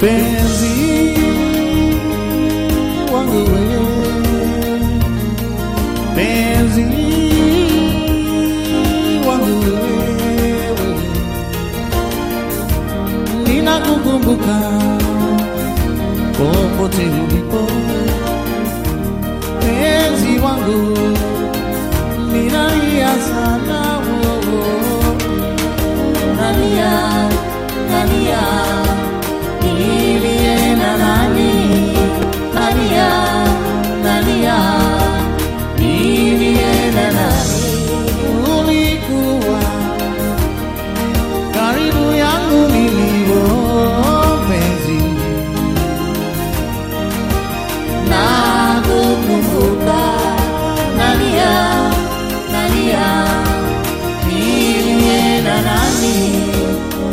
penzi wangu wewe, penzi wangu wewe, ninakukumbuka popote ulipo, penzi wangu,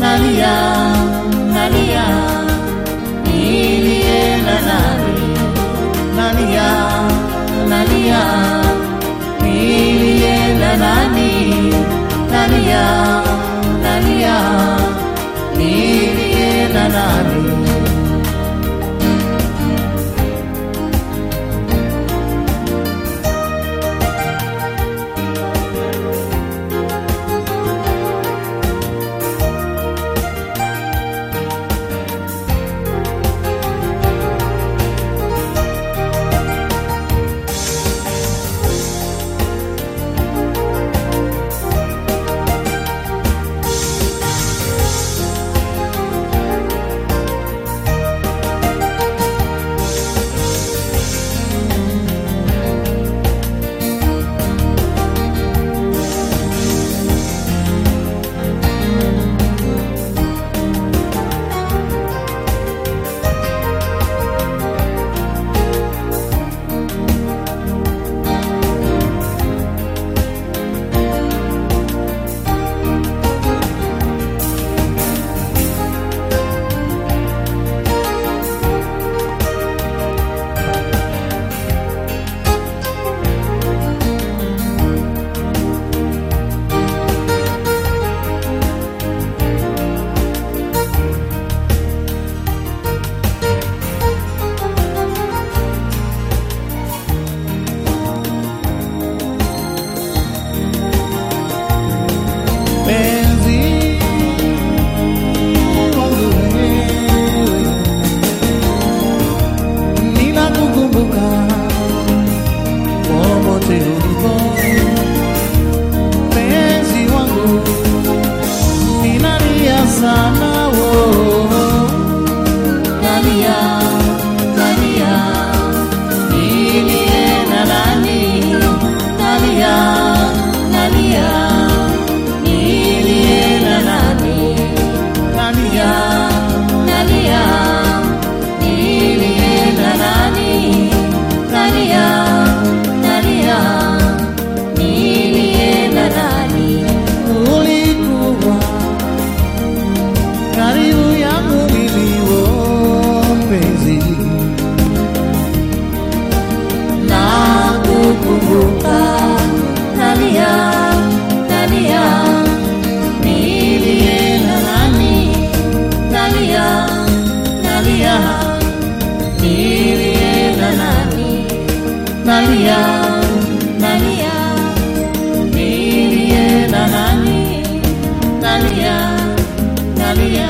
nalia nalia nilie na nalia nalia nilie na nani? Nalia nalia nilie na sana crazy. Nakukumbuka nalia nalia, nilie na nani nalia nalia, nilie na nani nalia nalia, nilie na nani nalia nalia.